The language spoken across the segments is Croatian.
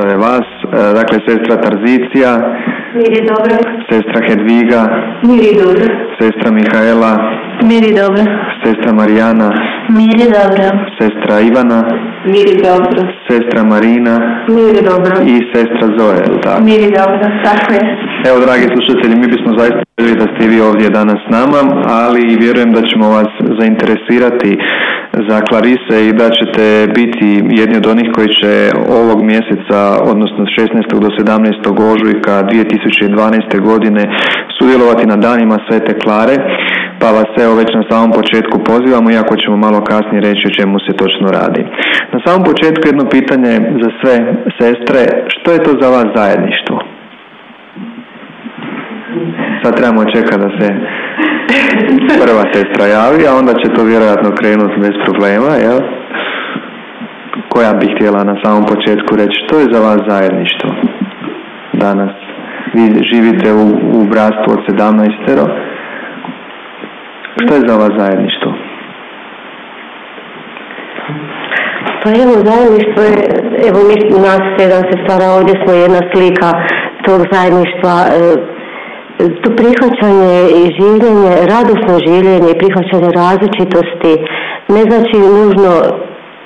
pozdrave vas. E, dakle, sestra Tarzicija. Mir je dobro. Sestra Hedviga. Mir je dobro. Sestra Mihaela. Mir je dobro. Sestra Marijana. Mir je dobro. Sestra Ivana. Mir je dobro. Sestra Marina. Mir je dobro. I sestra Zoe, tako? Mir je dobro, tako je. Evo, dragi slušatelji, mi bismo zaista želi da ste vi ovdje danas s nama, ali vjerujem da ćemo vas zainteresirati za Klarise i da ćete biti jedni od onih koji će ovog mjeseca, odnosno 16. do 17. ožujka 2012. godine sudjelovati na danima Svete Klare, pa vas evo već na samom početku pozivamo, iako ćemo malo kasnije reći o čemu se točno radi. Na samom početku jedno pitanje za sve sestre, što je to za vas zajedništvo? Sad trebamo čekati da se prva sestra javi, a onda će to vjerojatno krenuti bez problema, jel? Koja bi htjela na samom početku reći, što je za vas zajedništvo danas? Vi živite u, u bratstvu od 17 Što je za vas zajedništvo? Pa evo, zajedništvo je, evo mi nas sedam sestara ovdje smo jedna slika tog zajedništva e, to prihvaćanje i življenje, radosno življenje i prihvaćanje različitosti ne znači nužno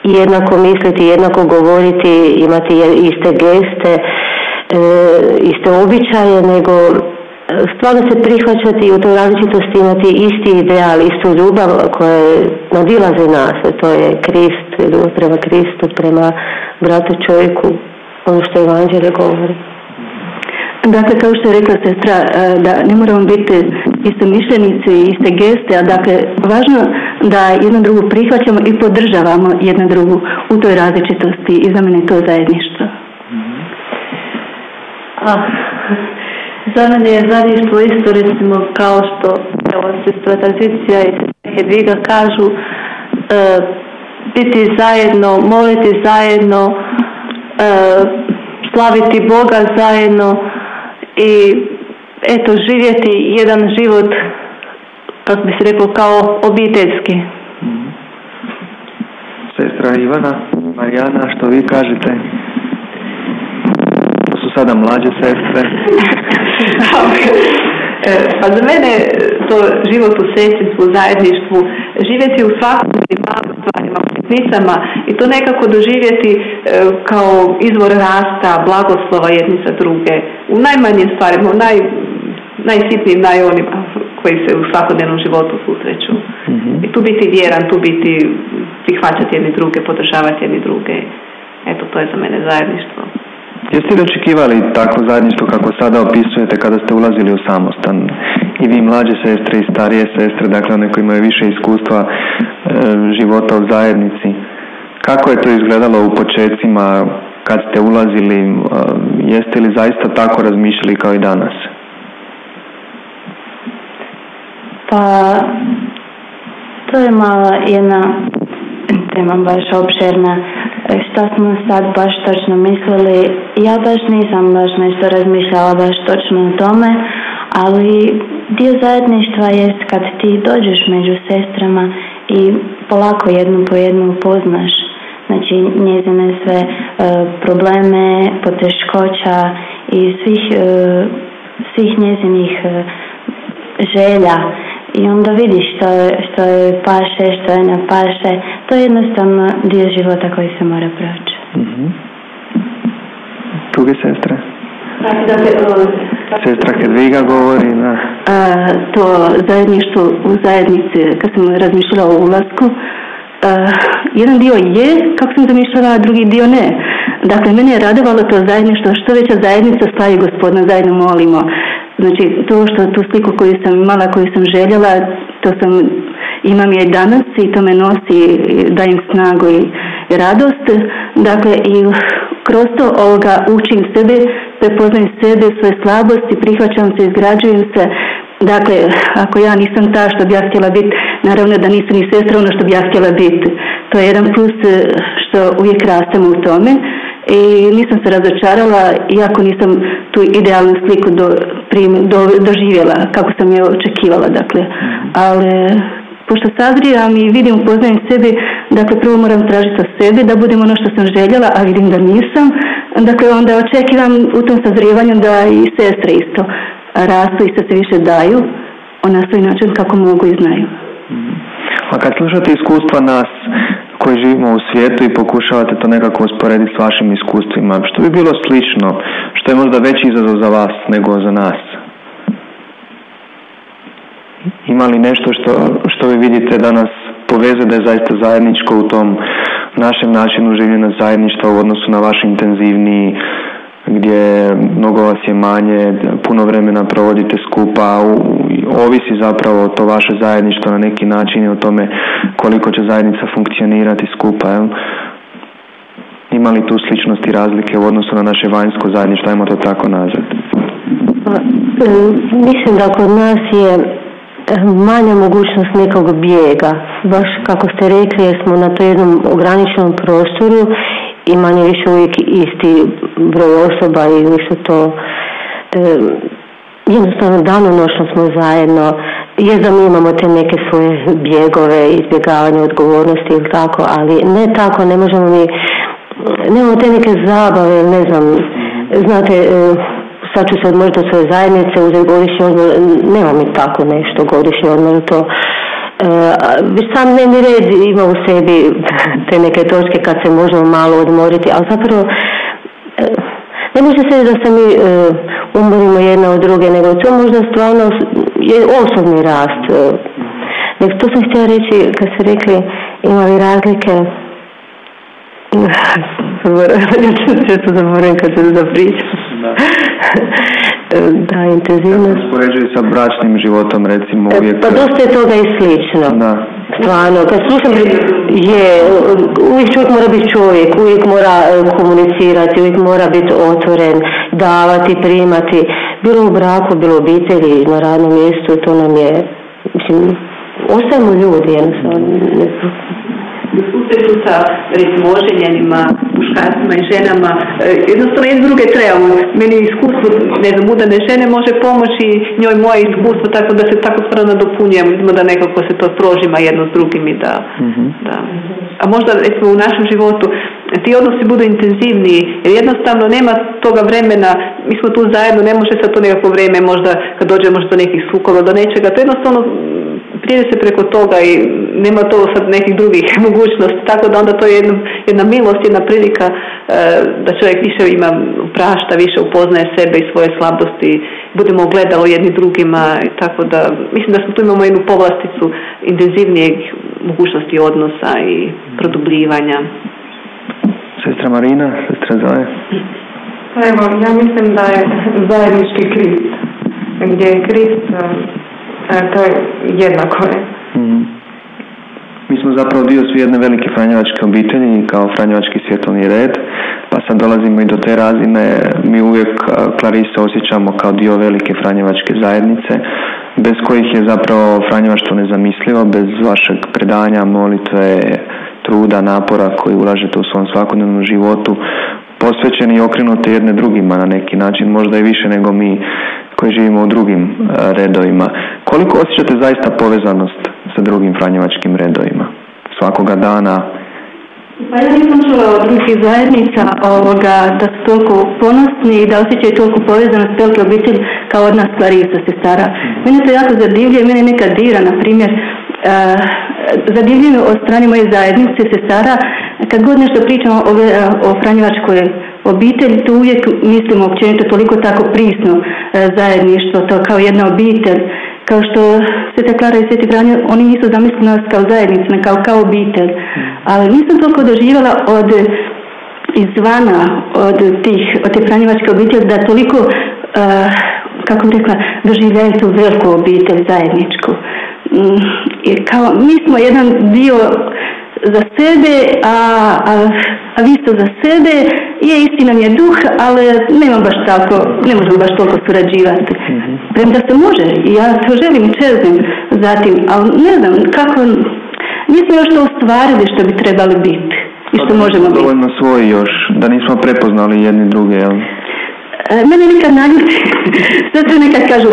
jednako misliti, jednako govoriti, imati iste geste, e, iste običaje, nego e, stvarno se prihvaćati i u toj različitosti imati isti ideal, istu ljubav koja nadilaze nas, to je Krist, ljubav prema Kristu, prema bratu čovjeku, ono što Evanđelje govori. Dakle, kao što je rekla sestra, e, da ne moramo biti isto mišljenici i iste geste, a dakle, važno da jedno drugu prihvaćamo i podržavamo jedno drugu u toj različitosti i za mene to zajedništvo. A, za mene je zajedništvo isto recimo kao što evo, sestra Tranzicija i Hedviga kažu e, biti zajedno, moliti zajedno, e, slaviti Boga zajedno, i eto živjeti jedan život kako bi se rekao kao obiteljski. Sestra Ivana, Marijana, što vi kažete? To su sada mlađe sestre. E, pa za mene to život u sestrinstvu, u zajedništvu, živjeti u svakodnevnim malim stvarima, sitnicama i to nekako doživjeti e, kao izvor rasta, blagoslova jedni za druge. U najmanjim stvarima, u naj, najsitnijim, najonima koji se u svakodnevnom životu susreću. mm I tu biti vjeran, tu biti prihvaćati jedni druge, podržavati jedni druge. Eto, to je za mene zajedništvo. Jeste li očekivali takvo zajedništvo kako sada opisujete kada ste ulazili u samostan? I vi mlađe sestre i starije sestre, dakle one koji imaju više iskustva e, života u zajednici. Kako je to izgledalo u početcima kad ste ulazili? E, jeste li zaista tako razmišljali kao i danas? Pa, to je mala jedna tema baš obšerna. E, što smo sad baš točno mislili? Ja baš nisam baš nešto razmišljala baš točno o tome, ali dio zajedništva jest kad ti dođeš među sestrama i polako jednu po jednu upoznaš znači njezine sve e, probleme, poteškoća i svih, e, svih njezinih želja i onda vidiš što, što je paše, što je ne paše. To je jednostavno dio života koji se mora proći. Mm-hmm. Druge sestre? Sestra Hedviga govori, da. A, to zajedništvo u zajednici, kad sam razmišljala o ulasku, jedan dio je, kako sam zamišljala, a drugi dio ne. Dakle, mene je radovalo to zajedništvo, što veća zajednica stavi gospodina, zajedno molimo. Znači, to što tu sliku koju sam imala, koju sam željela, to sam, imam je danas i to me nosi, dajem snagu i radost. Dakle, i kroz to ovoga učim sebe, prepoznajem sebe, svoje slabosti, prihvaćam se, izgrađujem se. Dakle, ako ja nisam ta što bi ja htjela biti, naravno da nisam ni sestra ono što bi ja htjela biti. To je jedan plus eh, što uvijek rastem u tome i nisam se razočarala iako nisam tu idealnu sliku do, prim, do, doživjela kako sam je očekivala dakle. Ali pošto sazrijam i vidim poznajem sebi dakle prvo moram tražiti od sebe da budem ono što sam željela a vidim da nisam. Dakle, onda očekivam u tom sazrijevanju da i sestre isto rastu i se se više daju. Na svoj način kako mogu i znaju. A kad slušate iskustva nas koji živimo u svijetu i pokušavate to nekako usporediti s vašim iskustvima, što bi bilo slično, što je možda veći izazov za vas nego za nas? Ima li nešto što, što vi vidite da nas poveze da je zaista zajedničko u tom našem načinu življenja zajedništva u odnosu na vaš intenzivniji gdje mnogo vas je manje, puno vremena provodite skupa, ovisi zapravo to vaše zajedništvo na neki način i o tome koliko će zajednica funkcionirati skupa. Jel? Ima li tu sličnosti i razlike u odnosu na naše vanjsko zajedništvo, ajmo to tako nazvati? Pa, e, mislim da kod nas je manja mogućnost nekog bijega. Baš kako ste rekli, jer smo na to jednom ograničenom prostoru i manje više uvijek isti broj osoba ili su to e, jednostavno danonoćno smo zajedno. Je da mi imamo te neke svoje bjegove, izbjegavanje odgovornosti ili tako, ali ne tako, ne možemo mi, nemamo te neke zabave, ne znam, znate, e, sad ću se odmoriti od svoje zajednice, uzeti godišnji odmor, nema mi tako nešto godišnji odmor, to Uh, sam dnevni red ima u sebi te neke točke kad se možemo malo odmoriti, ali zapravo uh, ne može se da se mi uh, umorimo jedna od druge, nego to možda stvarno je osobni rast. Nek to sam htjela reći kad ste rekli imali razlike ja ću zaboravim kad se da pričam. Da, intenzivnost. Uspoređuje sa bračnim životom, recimo e, uvijek... Pa dosta je toga i slično. Da. Stvarno, kad slušam, je, uvijek čovjek mora biti čovjek, uvijek mora e, komunicirati, uvijek mora biti otvoren, davati, primati. Bilo u braku, bilo u obitelji, na radnom mjestu, to nam je, mislim, ostajemo ljudi, jednostavno susretu sa recimo oženjenima, muškarcima i ženama, e, jednostavno jedne druge trebamo. Meni iskustvo, ne znam, udane žene može pomoći njoj moje iskustvo tako da se tako stvarno nadopunjujemo, vidimo da nekako se to prožima jedno s drugim i da, mm-hmm. da. A možda recimo u našem životu ti odnosi budu intenzivniji jer jednostavno nema toga vremena, mi smo tu zajedno, ne može sa to nekako vrijeme možda kad dođemo do nekih sukoba, do nečega, to jednostavno prije se preko toga i nema to sad nekih drugih mogućnosti, tako da onda to je jedna, jedna milost, jedna prilika e, da čovjek više ima prašta, više upoznaje sebe i svoje slabosti, budemo gledalo jedni drugima, tako da mislim da smo tu imamo jednu povlasticu intenzivnijeg mogućnosti odnosa i produbljivanja. Sestra Marina, sestra Zoe. Pa evo, ja mislim da je zajednički Krist, gdje je Krist to je jednako je. Mm. Mi smo zapravo dio svi jedne velike franjevačke obitelji kao franjevački svjetovni red, pa sad dolazimo i do te razine. Mi uvijek Klarisa osjećamo kao dio velike franjevačke zajednice, bez kojih je zapravo franjevaštvo nezamislivo, bez vašeg predanja, molitve, truda, napora koji ulažete u svom svakodnevnom životu, posvećeni i okrenuti jedne drugima na neki način, možda i više nego mi koji živimo u drugim e, redovima. Koliko osjećate zaista povezanost sa drugim franjevačkim redovima? Svakoga dana? Pa ja nisam čula od drugih zajednica ovoga, da su toliko ponosni i da osjećaju toliko povezanost velike obitelji kao od nas Clarisa stara. Mm. Mene to jako zadivljuje, mene neka dira, na primjer, uh, zadivljuju od strane moje zajednice sestara, kad god nešto pričamo o, o Franjevačkoj obitelji, to uvijek mislimo općenito toliko tako prisno uh, zajedništvo, to kao jedna obitelj, kao što Sveta Klara i Sveti Franjo, oni nisu zamislili nas kao zajednicu, kao, kao obitelj. Ali nisam toliko doživjela od izvana, od, tih, od te Franjevačke obitelji, da toliko, uh, kako bih rekla, doživljaju tu veliku obitelj zajedničku. Mm, kao, mi smo jedan dio za sebe, a, a, a vi ste za sebe, je isti nam je duh, ali nemam baš tako, ne možemo baš toliko surađivati. Mm-hmm. Premda se može, ja to želim i čezim zatim, ali ne znam kako, nismo još to ostvarili što bi trebali biti i što pa, možemo biti. Dovoljno svoji još, da nismo prepoznali jedni druge, jel? E, mene nikad naljuti, sve nekad kažu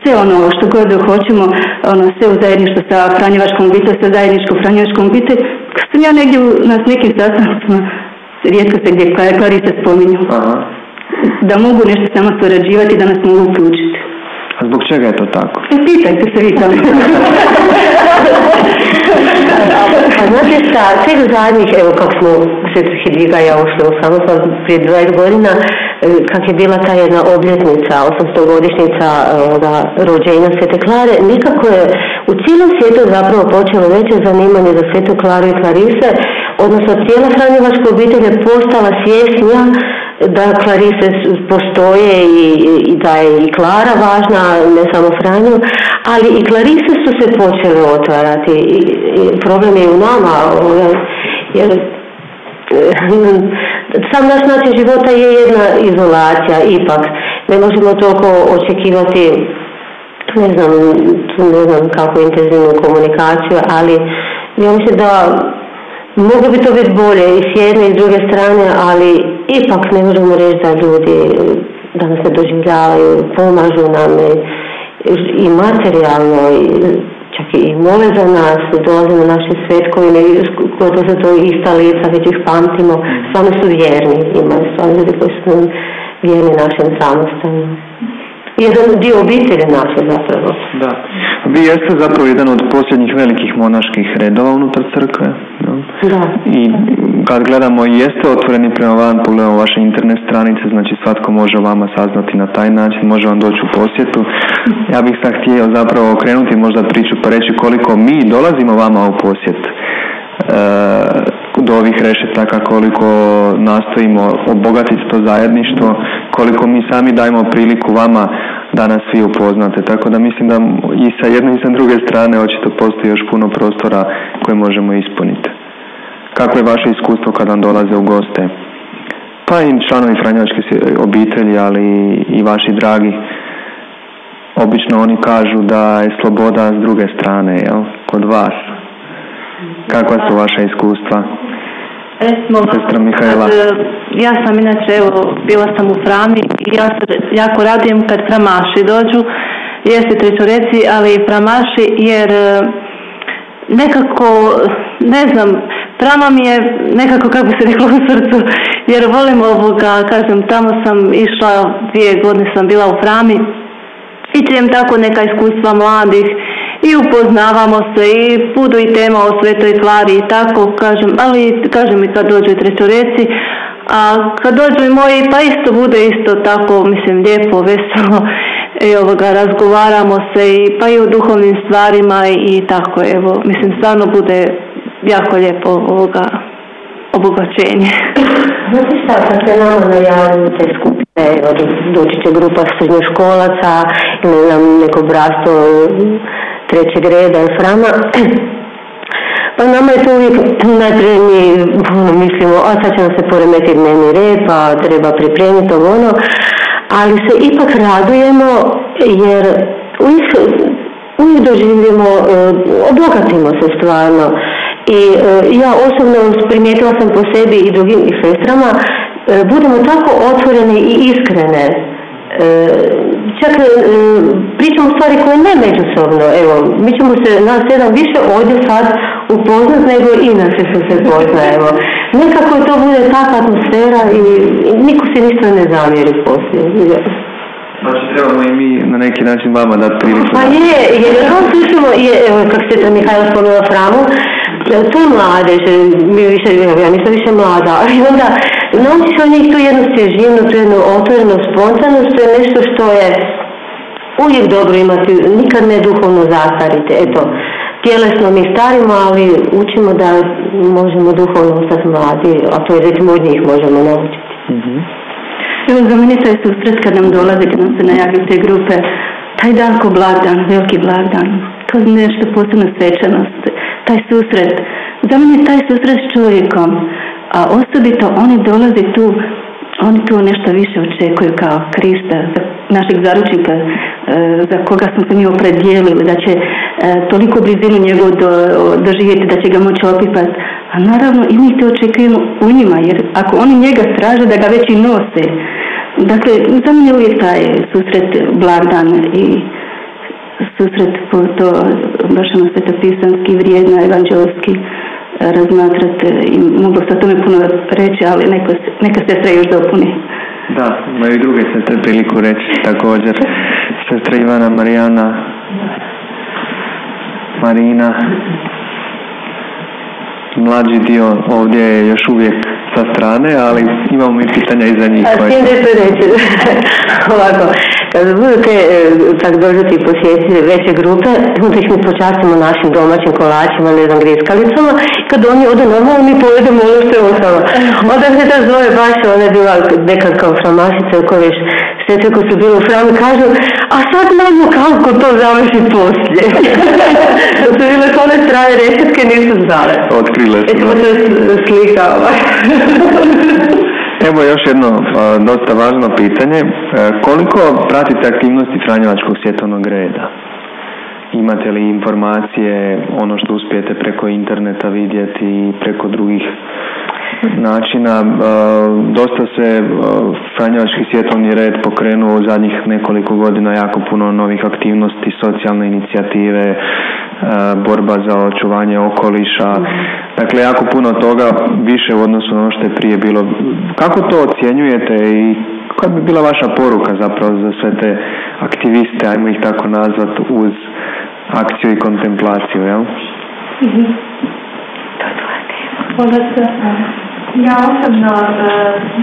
sve ono što god hoćemo, ono sve u zajedništvu sa Franjevačkom obitelj, sa zajedničkom Franjevačkom obitelj. Sam ja negdje na nekim sastancima, rijetko se gdje Klarice spominju. Aha. Da mogu nešto samo surađivati, da nas mogu uključiti. A zbog čega je to tako? E, pitajte se vi tamo. Pa znate šta, tek zadnjih, evo kako smo Sveta Hedviga i ja ušli u prije 20 godina, e, kak je bila ta jedna obljetnica, 800 godišnjica ovoga, rođenja Svete Klare, nekako je u cijelom svijetu zapravo počelo veće zanimanje za Svetu Klaru i Klarise, odnosno cijela Franjevačka obitelj je postala svjesnija da Klarise postoje i, i da je i Klara važna, ne samo Franju, ali i Klarise su se počele otvarati. I, i problem je u nama, ovaj, jer sam naš način života je jedna izolacija, ipak. Ne možemo toliko očekivati ne znam, ne znam kako intenzivnu komunikaciju, ali ja mislim da Moglo bi to biti bolje i s jedne i s druge strane, ali ipak ne možemo reći da ljudi da nas ne doživljavaju, pomažu nam i materijalno, i, čak i mole za nas, dolaze na naše svetkovine, gotovo su to ista lica, već ih pamtimo, stvarno su vjerni, ima stvarno ljudi koji su vjerni našem samostanu. Jedan dio obitelji naše zapravo. Da. Vi jeste zapravo jedan od posljednjih velikih monaških redova unutar crkve. Da. I kad gledamo jeste otvoreni prema van, pogledamo vaše internet stranice, znači svatko može vama saznati na taj način, može vam doći u posjetu. Ja bih sad htio zapravo okrenuti možda priču pa reći koliko mi dolazimo vama u posjet e, do ovih rešetaka, koliko nastojimo obogatiti to zajedništvo, koliko mi sami dajemo priliku vama da nas svi upoznate. Tako da mislim da i sa jedne i sa druge strane očito postoji još puno prostora koje možemo ispuniti. Kako je vaše iskustvo kad vam dolaze u goste? Pa i članovi Franjevačke obitelji, ali i vaši dragi. Obično oni kažu da je sloboda s druge strane, jel? Kod vas. Kakva su vaša iskustva? Recimo, Sestra Mihajla. kad, e, ja sam inače, evo, bila sam u Frami i ja se jako radujem kad Framaši dođu, jeste trećoreci, ali i Framaši, jer e, nekako, ne znam, Frama mi je nekako, kako bi se reklo u srcu, jer volim ovoga, kažem, tamo sam išla, dvije godine sam bila u Frami i čujem tako neka iskustva mladih i upoznavamo se i budu i tema o Svetoj Klari i tako, kažem, ali kažem i kad dođu i trećoreci, a kad dođu i moji, pa isto bude isto tako, mislim, lijepo, veselo i ovoga, razgovaramo se i pa i o duhovnim stvarima i tako, evo, mislim, stvarno bude jako lijepo ovoga obogaćenje. Znate šta, kad se nama najavljaju te skupine, doći će grupa srednjoškolaca ili nam neko brasto trećeg reda i frama, pa nama je to uvijek najprije mi ono, mislimo, a sad će se poremetiti dnevni red, pa treba pripremiti ovo ono, ali se ipak radujemo jer uvijek, uvijek doživimo, e, obogatimo se stvarno. I e, ja osobno primijetila sam po sebi i drugim i sestrama, e, budemo tako otvorene i iskrene. E, čak e, pričamo stvari koje ne međusobno, evo, mi ćemo se nas sedam više ovdje sad upoznat nego inače što se poznajemo. Nekako to bude takva atmosfera i, i niko se ništa ne zamjeri poslije. Znači trebamo i mi na neki način vama dati priliku. Pa je, jer on slušamo, je, evo, kako se to Mihajlo spomenula Framu, to je mladež, mi više, ja nisam više mlada, ali onda naučiš od njih tu jednu svježinu, tu jednu otvorenu spontanost, to je nešto što je uvijek dobro imati, nikad ne duhovno zastarite, eto, tjelesno mi starimo, ali učimo da možemo duhovno ostati mladi, a to je recimo od njih možemo naučiti. Mhm. Evo za mene taj susret kad nam dolaze, kad nam se najavljaju te grupe, taj dan ko blagdan, veliki blagdan, to je nešto posebno svečanost, taj susret. Za mene taj susret s čovjekom, a osobito oni dolaze tu, oni tu nešto više očekuju kao Krista, našeg zaručnika, e, za koga smo se mi opredijelili, da će e, toliko blizinu njegovu do, doživjeti, da će ga moći opipati. A naravno i mi to očekujemo u njima, jer ako oni njega traže da ga već i nose, Dakle, za mene je uvijek taj susret blagdan i susret po to baš ono svetopisanski, vrijedno, evanđelski. razmatrati i moglo se o tome puno reći, ali neko, neka sestra još dopuni. Da, imaju i druge sestre priliku reći također. Sestra Ivana, Marijana, Marina, mlađi dio ovdje je još uvijek sa strane, ali imamo i pitanja iza njih. A to reći, ovako, kada budete e, tak dođete i posjetiti veće grupe, onda ih mi počastimo našim domaćim kolačima, ne znam, griskalicama, kad oni odu normalno, mi povedemo ono što je ostalo. Onda se to zove baš, ona je bila nekad kao framašica u kojoj sestre koji su bili u frami kažu, a sad znamo kako to završi poslije. to su bile s one strane rešetke, nisu znale. Otkrile su. Eto se slika ovaj. Evo još jedno a, dosta važno pitanje. E, koliko pratite aktivnosti Franjevačkog svjetovnog reda? Imate li informacije, ono što uspijete preko interneta vidjeti preko drugih načina. Dosta se Franjevački svjetovni red pokrenuo u zadnjih nekoliko godina jako puno novih aktivnosti, socijalne inicijative, borba za očuvanje okoliša. Dakle, jako puno toga više u odnosu na ono što je prije bilo. Kako to ocjenjujete i koja bi bila vaša poruka zapravo za sve te aktiviste, ajmo ih tako nazvat, uz akciju i kontemplaciju, jel? Mm-hmm. Ja osobno uh,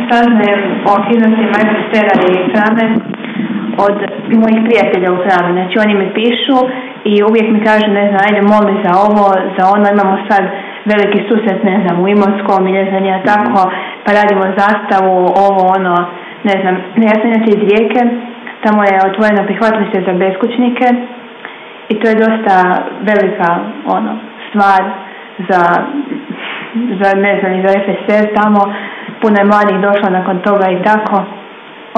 saznajem o aktivnostima Stera i Frame od mojih prijatelja u Frame. Znači oni mi pišu i uvijek mi kažu, ne znam, ajde moli za ovo, za ono, imamo sad veliki susret, ne znam, u Imotskom i ne znam ja tako, pa radimo zastavu, ovo, ono, ne znam. Ja sam inače iz Rijeke, tamo je otvoreno prihvatilište za beskućnike i to je dosta velika ono, stvar za za, ne znam, za FSR tamo, puno je mladih došlo nakon toga i tako.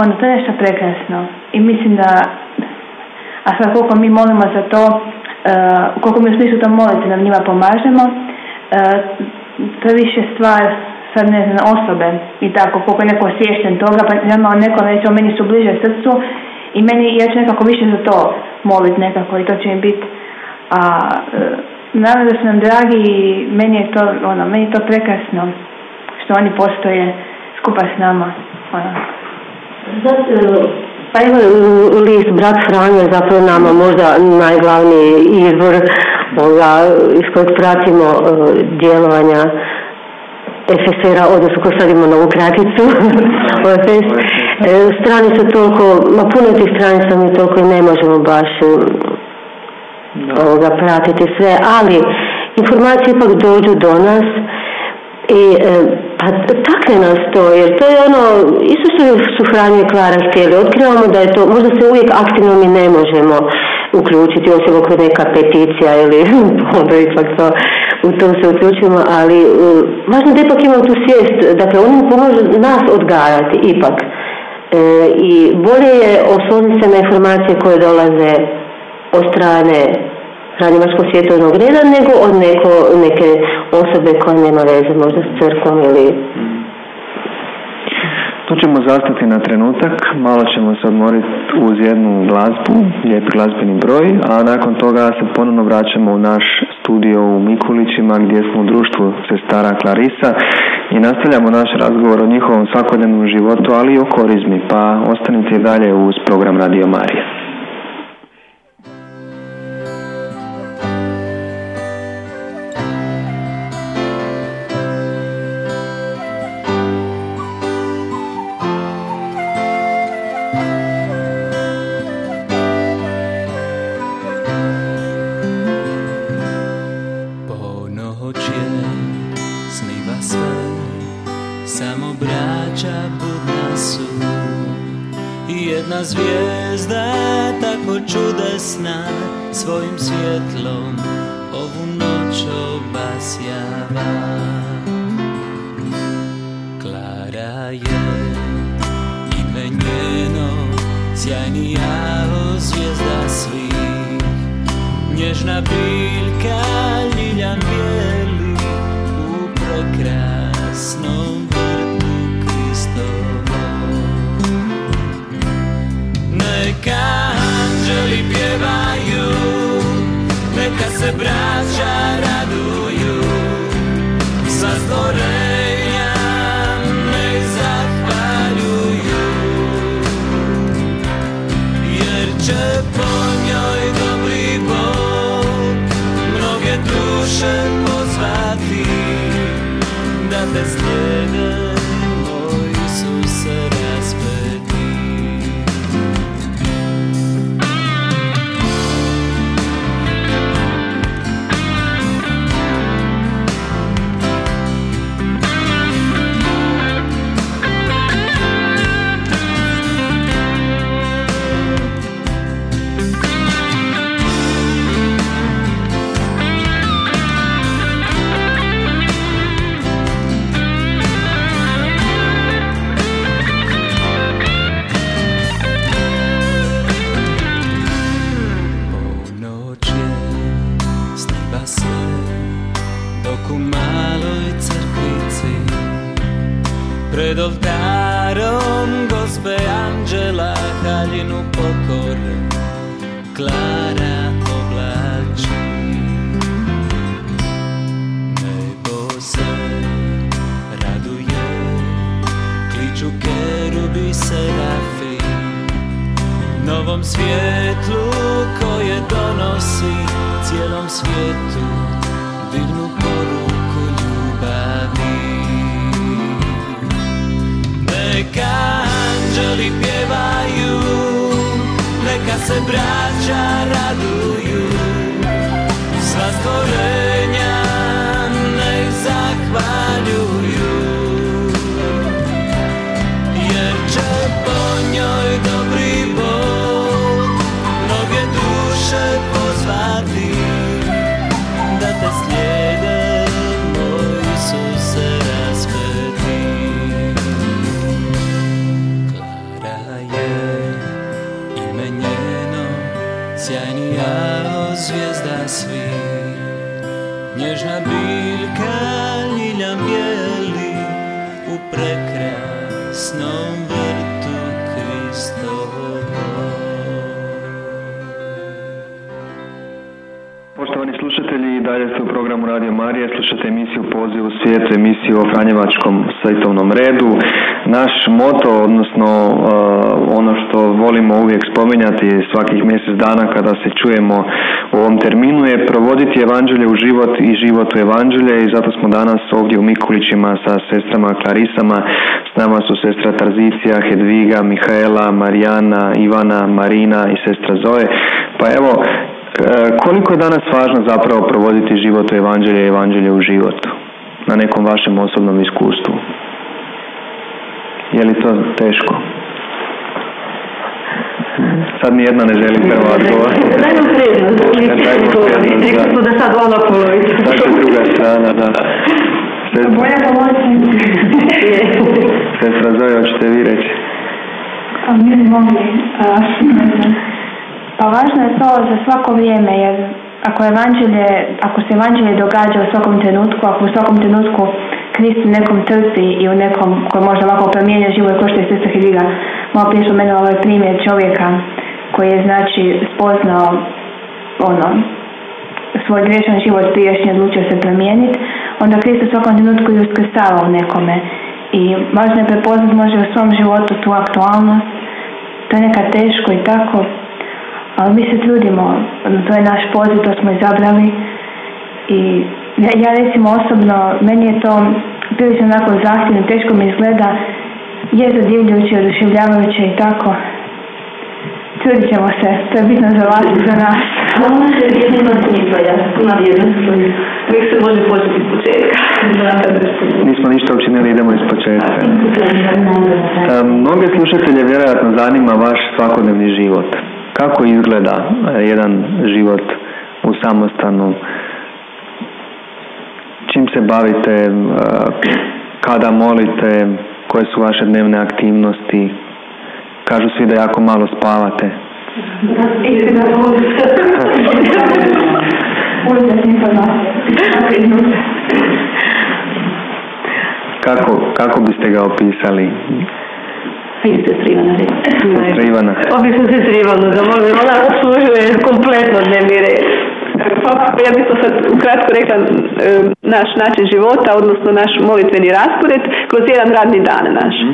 Ono, to je nešto prekrasno. I mislim da, a sad koliko mi molimo za to, uh, koliko mi u smislu to molite nam njima pomažemo, uh, to je više stvar sad ne znam, osobe i tako, koliko je neko osviješten toga, pa nema neko reći, meni su bliže srcu i meni, ja ću nekako više za to moliti nekako i to će mi biti. A uh, naravno da su nam dragi i meni je to, ono, meni je to prekrasno što oni postoje skupa s nama. Ono. Zato, pa evo list Brat Franjo je zapravo nama možda najglavniji izvor ovoga, iz kojeg pratimo uh, djelovanja FSR-a, odnosno ko sad ima novu kraticu. E, stranica toliko, ma puno tih stranica mi toliko i ne možemo baš ovoga, pratiti sve, ali informacije ipak dođu do nas i e, pa takne nas to, jer to je ono, isto što su Franjo i Klara htjeli, otkrivamo da je to, možda se uvijek aktivno mi ne možemo uključiti, osim ako neka peticija ili onda ipak to, u to se uključimo, ali uh, važno da ipak imamo tu svijest, dakle oni pomožu nas odgajati ipak. E, I bolje je osloniti se na informacije koje dolaze od strane Franjevačkog svjetovnog reda, nego od neko, neke osobe koja nema veze možda s crkom ili... Tu ćemo zastati na trenutak, malo ćemo se odmoriti uz jednu glazbu, lijepi glazbeni broj, a nakon toga se ponovno vraćamo u naš studio u Mikulićima gdje smo u društvu sestara Klarisa i nastavljamo naš razgovor o njihovom svakodnevnom životu, ali i o korizmi, pa ostanite dalje uz program Radio je sniva sve Samo braća budna su. I jedna zvijezda tako čudesna Svojim svjetlom ovu noć obasjava. Klara je ime njeno Sjajni javo zvijezda svih. Nježna biljka, ljiljan Marija. se braća raduju stvorenja Novom svijetlu koje donosi cijelom svijetu divnu poruku ljubavi. Neka anđeli pjevaju, neka se braća raduju, Marije, slušate emisiju Poziv u svijetu, emisiju o Franjevačkom svjetovnom redu. Naš moto, odnosno uh, ono što volimo uvijek spominjati svakih mjesec dana kada se čujemo u ovom terminu je provoditi evanđelje u život i život u evanđelje i zato smo danas ovdje u Mikulićima sa sestrama Klarisama. S nama su sestra Tarzicija, Hedviga, Mihaela, Marijana, Ivana, Marina i sestra Zoe. Pa evo, koliko je danas važno zapravo provoditi život u evanđelje i evanđelje u život? Na nekom vašem osobnom iskustvu. Je li to teško? Sad mi jedna ne želi prva odgovor. Prednost. Dajmo prednost, da. Rekli smo da sad ona polovica. Je druga strana, da. Sestra, govoriti. sestra Zoja, hoćete vi reći? A mi mogli. Pa važno je to za svako vrijeme, jer ako evanđelje, ako se evanđelje događa u svakom trenutku, ako u svakom trenutku Krist u nekom trpi i u nekom koji možda ovako promijenja život, kao što je sestra Hedviga malo prije spomenula ovaj primjer čovjeka koji je znači spoznao ono, svoj griješan život prijašnji odlučio se promijeniti, onda Krist u svakom trenutku i uskrsava u nekome. I važno je prepoznat može u svom životu tu aktualnost, to je nekad teško i tako, ali mi se trudimo, ono, to je naš poziv, to smo izabrali i ja, ja recimo osobno, meni je to prilično onako zahtjevno, teško mi izgleda, je zadivljujuće, oduševljavajuće i tako. Trudit ćemo se, to je bitno za vas i za nas. Ono se jedino ima vjernost Uvijek se može početi iz početka. Nismo ništa učinili, idemo iz početka. Mnoge slušatelje vjerojatno zanima vaš svakodnevni život. Kako izgleda e, jedan život u samostanu? Čim se bavite, e, kada molite, koje su vaše dnevne aktivnosti? Kažu svi da jako malo spavate. Kako, kako biste ga opisali? Hajde se Trivana reći. Sestra Ivana. Obično se Trivanu zamolim, ona obslužuje kompletno dnevni red. Pa ja bih to sad ukratko rekla e, naš način života, odnosno naš molitveni raspored kroz jedan radni dan naš. Mhm.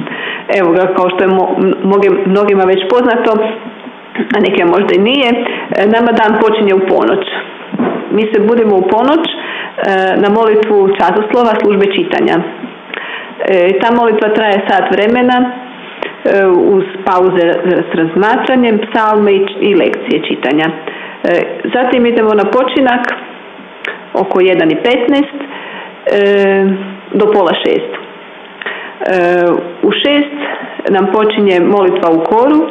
Evo ga, kao što je mnogima već poznato, a neke možda i nije, e, nama dan počinje u ponoć. Mi se budemo u ponoć e, na molitvu časoslova službe čitanja. Ta molitva traje sat vremena, uz pauze s razmatranjem, psalme i lekcije čitanja. E, zatim idemo na počinak oko 1.15 e, do pola šest. E, u šest nam počinje molitva u koru,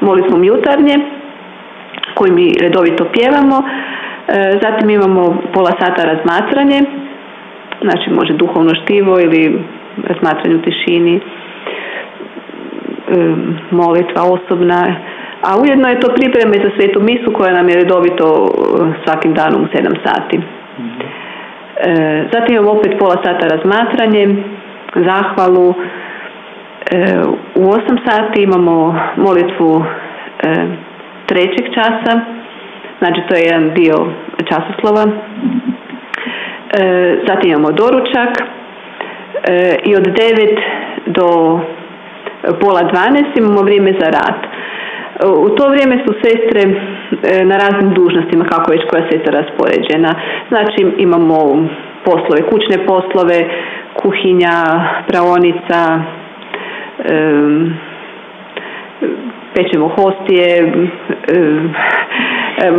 molitvom jutarnje koju mi redovito pjevamo. Zatim imamo pola sata razmatranje, znači može duhovno štivo ili razmatranje u tišini, molitva osobna a ujedno je to pripreme za svetu misu koja nam je redovito uh, svakim danom u 7 sati. E, zatim imamo opet pola sata razmatranje, zahvalu. E, u 8 sati imamo molitvu e, trećeg časa, znači to je jedan dio časoslova. E, zatim imamo doručak e, i od 9 do pola 12 imamo vrijeme za rad. U to vrijeme su sestre e, na raznim dužnostima, kako već koja sestra raspoređena. Znači imamo poslove, kućne poslove, kuhinja, praonica, pečemo hostije,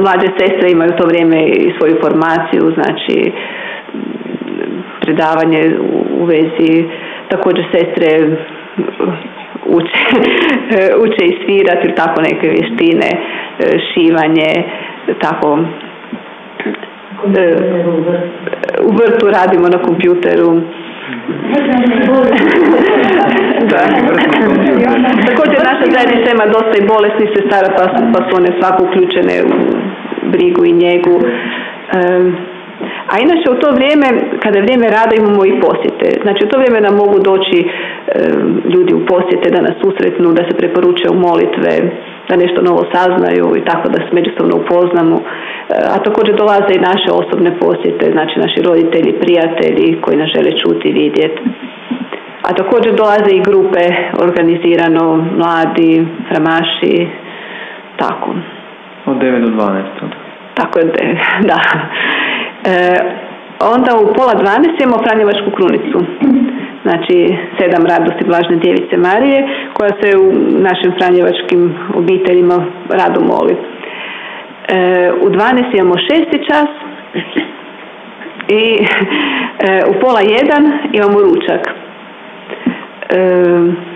mlađe sestre imaju to vrijeme i svoju formaciju, znači predavanje u vezi također sestre uče, uče i svirati ili tako neke vještine, e, šivanje, tako e, u vrtu radimo na kompjuteru. Također naša zajednica ima dosta i bolesnih sestara pa, pa su one svako uključene u brigu i njegu. A inače u to vrijeme, kada je vrijeme rada imamo i posjete. Znači u to vrijeme nam mogu doći e, ljudi u posjete da nas susretnu, da se preporuče u molitve, da nešto novo saznaju i tako da se međusobno upoznamo. E, a također dolaze i naše osobne posjete, znači naši roditelji, prijatelji koji nas žele čuti i vidjeti. A također dolaze i grupe organizirano, mladi, framaši, tako. Od 9 do 12. Tako je, da. E, onda u pola dvanest imamo Franjevačku krunicu. Znači sedam radosti Blažne djevice Marije koja se u našim Franjevačkim obiteljima rado moli. E, u 12 imamo šesti čas i e, u pola jedan imamo ručak. E,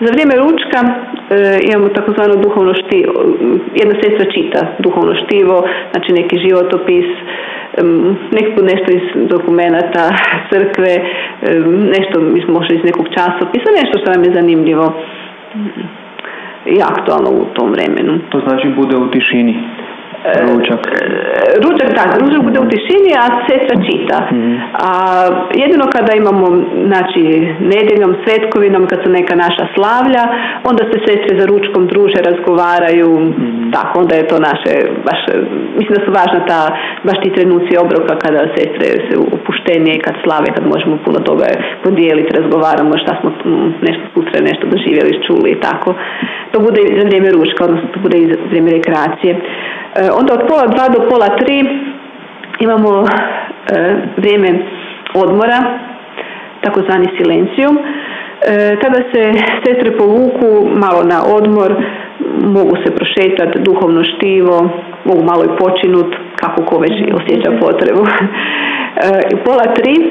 za vrijeme ručka e, imamo takozvano duhovno štivo. Jedna sestra čita duhovno štivo, znači neki životopis, nekako nešto iz dokumenata crkve, nešto možda iz nekog časopisa, nešto što nam je zanimljivo i aktualno u tom vremenu. To znači bude u tišini? Ručak. E, ručak, da, ručak bude u tišini, a sestra čita. Mhm. A jedino kada imamo, znači, nedjeljom, svetkovinom, kad su neka naša slavlja, onda se sestre za ručkom druže, razgovaraju, mm tako, onda je to naše, baš, mislim da su važna ta, baš ti trenuci obroka kada sestre se opuštenije, kad slave, kad možemo puno toga podijeliti, razgovaramo šta smo nešto sutra, nešto doživjeli, čuli i tako. To bude vrijeme ručka, odnosno to bude vrijeme rekreacije. E, onda od pola dva do pola tri imamo e, vrijeme odmora, takozvani silencijum. E, tada se sestre povuku malo na odmor, mogu se prošetati duhovno štivo, mogu malo i počinut, kako ko već osjeća potrebu. E, pola tri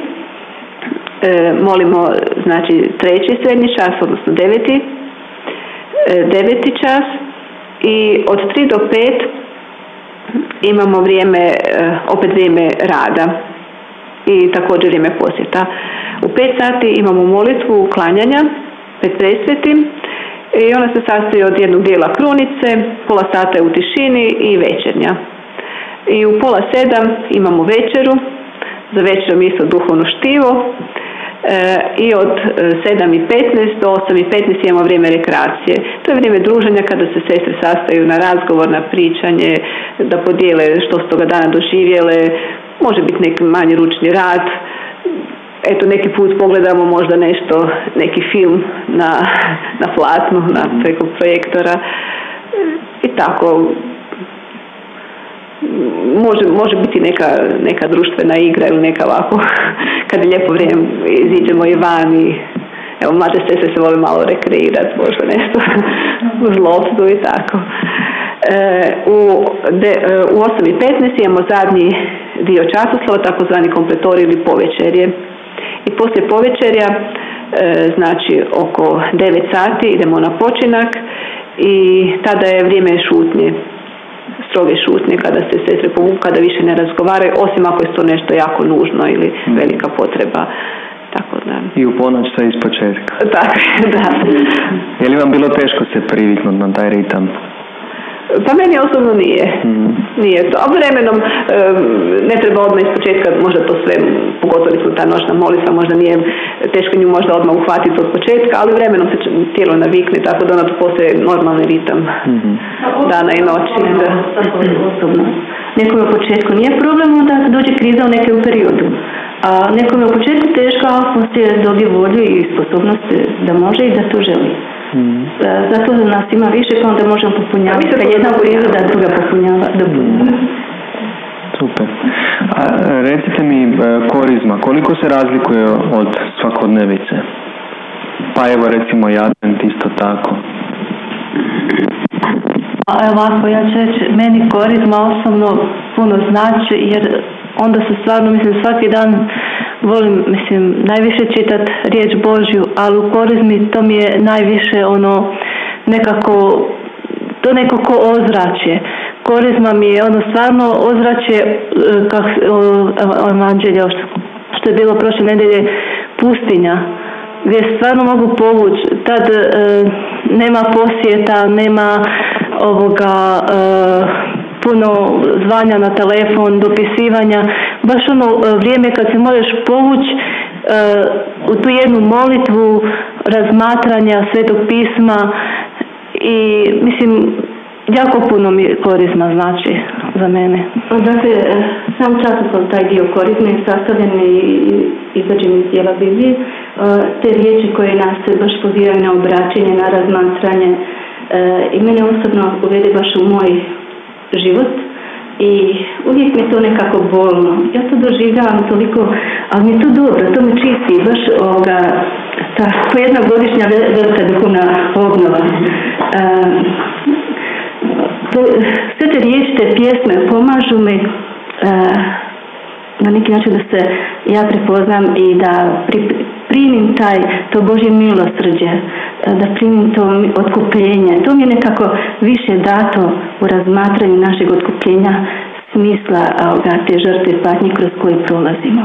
molimo znači treći srednji čas, odnosno deveti, deveti čas i od tri do pet imamo vrijeme, eh, opet vrijeme rada i također vrijeme posjeta. U pet sati imamo molitvu klanjanja pred presvetim i ona se sastoji od jednog dijela krunice, pola sata je u tišini i večernja. I u pola sedam imamo večeru, za večerom isto duhovno štivo, i od 7 i 15 do 8 i 15 imamo vrijeme rekreacije. To je vrijeme druženja kada se sestre sastaju na razgovor, na pričanje, da podijele što su toga dana doživjele, može biti neki manji ručni rad, eto neki put pogledamo možda nešto, neki film na, na platnu, na preko projektora i tako može, može biti neka, neka društvena igra ili neka ovako kad je lijepo vrijeme iziđemo i van i evo mlađe sestre se vole malo rekreirati možda nešto uz loptu i tako. E, u, de, e, u 8.15 imamo zadnji dio časoslova takozvani kompletori ili povečerje. I poslije povečerja e, znači oko 9 sati idemo na počinak i tada je vrijeme šutnje stroge šutnje kada se sestre povuku, kada više ne razgovaraju, osim ako je to nešto jako nužno ili mm. velika potreba. Tako da. I u ponoć sa ispočetka. Tako, da. Je li vam bilo teško se priviknuti na taj ritam? Pa meni osobno nije. Mm. Nije to. A vremenom ne treba odmah iz početka možda to sve, pogotovo su ta noćna molitva, možda nije teško nju možda odmah uhvatiti od početka, ali vremenom se tijelo navikne, tako da ona to postaje normalni ritam mm-hmm. dana i noći. Da. Osobno. Nekome u početku nije problem, onda dođe kriza u nekom periodu. A nekome u početku teško, ali poslije dobije volju i sposobnost da može i da to želi. Mm. Zato da nas ima više pa onda možemo popunjavati. Kad jedna da druga popunjava. Mm. Super. A recite mi e, korizma, koliko se razlikuje od svakodnevice? Pa evo recimo i advent isto tako. Pa ovako, ja ću reći, meni korizma osobno puno znači jer onda se stvarno, mislim, svaki dan volim, mislim, najviše čitat riječ Božju, ali u korizmi to mi je najviše ono nekako, to nekako ozračje. Korizma mi je ono stvarno ozračje e, kak, evanđelja, što je bilo prošle nedelje, pustinja, gdje stvarno mogu povući. Tad e, nema posjeta, nema ovoga e, puno zvanja na telefon, dopisivanja, baš ono e, vrijeme kad se možeš povući e, u tu jednu molitvu razmatranja svetog pisma i mislim jako puno mi korizma znači za mene. Dakle, sam časopis taj dio korizme je sastavljen i izađen iz dijela Biblije. Te riječi koje nas baš pozivaju na obraćenje, na razmatranje i mene osobno uvede baš u moj život i uvijek mi to nekako bolno. Ja to doživljavam toliko, ali mi je to dobro, to me čisti, baš ovoga, ta jedna godišnja velika duhovna obnova. To, sve te riječi, te pjesme pomažu mi uh, na neki način da se ja prepoznam i da primim taj, to Božje milosrđe, da primim to otkupljenje. To mi je nekako više dato u razmatranju našeg otkupljenja smisla ovoga, te žrtve patnje kroz koje prolazimo.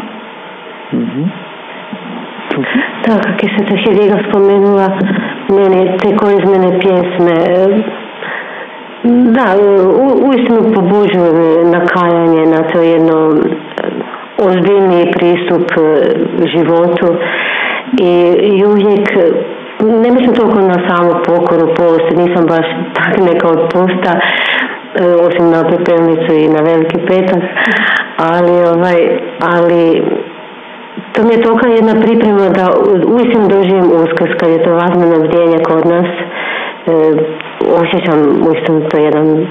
Mm-hmm. Da, kak je se Hedega spomenula, mene te koje iz mene pjesme, da, u, uistinu pobuđuju na kajanje, na to jedno ozbiljniji pristup životu i, i uvijek ne mislim toliko na samu pokoru, post, nisam baš tak neka od posta, e, osim na pepelnicu i na veliki petak, ali, ovaj, ali to mi je toliko jedna priprema da uistinu doživim uskrs kad je to važno bdjenje kod nas. E, osjećam uistinu to jedan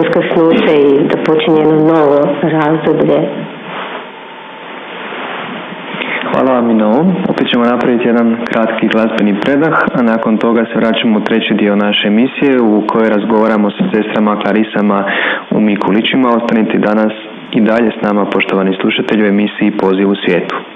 uskrsnuće i da počinje jedno novo razdoblje Hvala vam i na ovom. Opet ćemo napraviti jedan kratki glazbeni predah, a nakon toga se vraćamo u treći dio naše emisije u kojoj razgovaramo sa sestrama Klarisama u Mikulićima. Ostanite danas i dalje s nama, poštovani slušatelji, u emisiji Poziv u svijetu.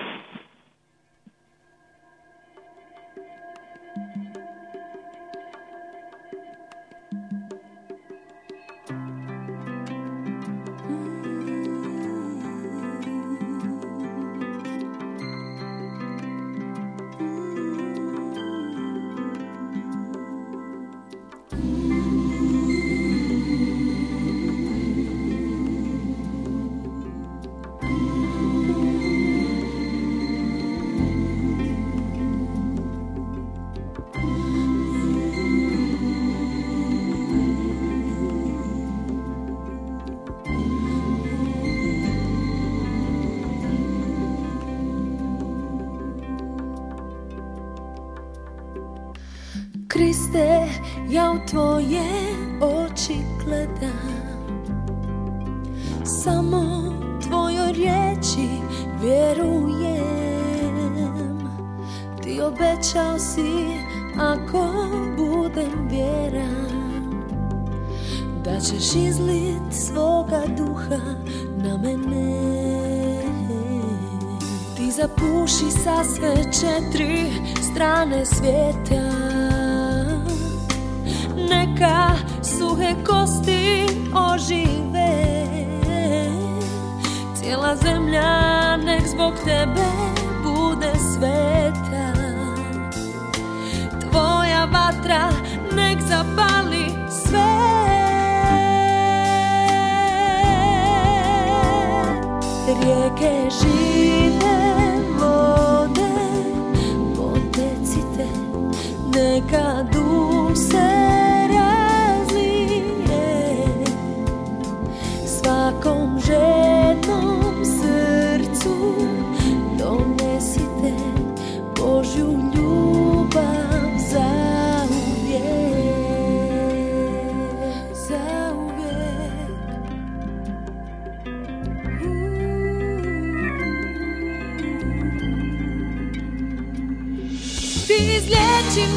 Ćeš izlit svoga duha na mene. Ti zapuši sa sve četiri strane svijeta. Neka suhe kosti ožive. Cijela zemlja nek zbog tebe bude sveta. Tvoja vatra nek zapali Rijeke žive vode Potecite neka